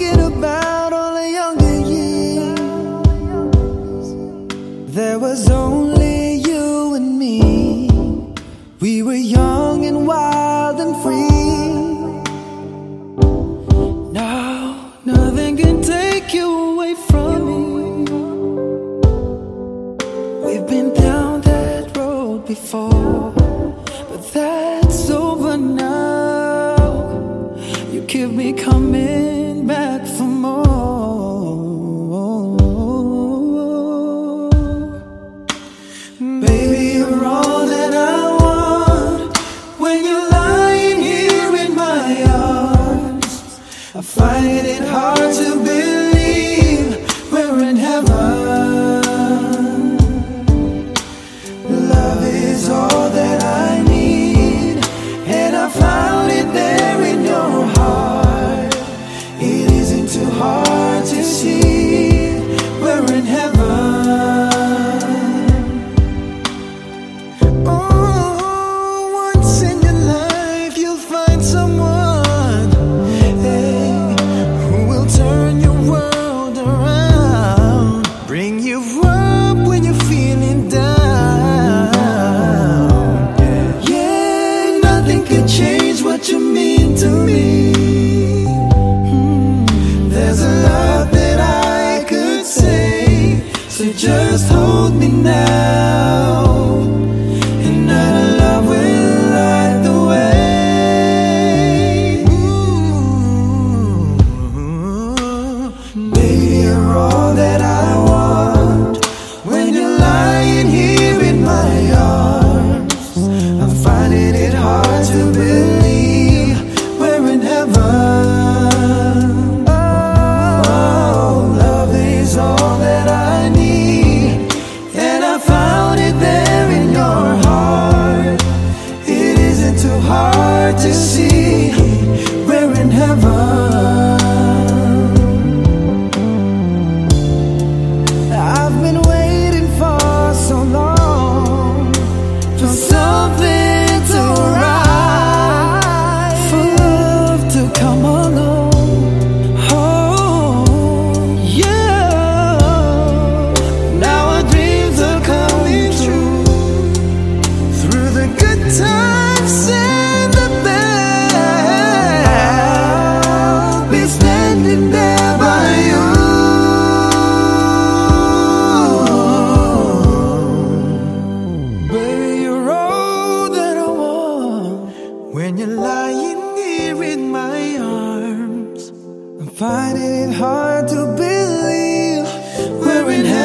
thinking about all the younger years. There was only you and me. We were young and wild and free. Now, nothing can take you away from me. We've been down that road before, but that's over now. You keep me coming. Find it hard to believe we're in heaven. what you mean to me. When you're lying here in my arms, I'm finding it hard to believe we're in heaven.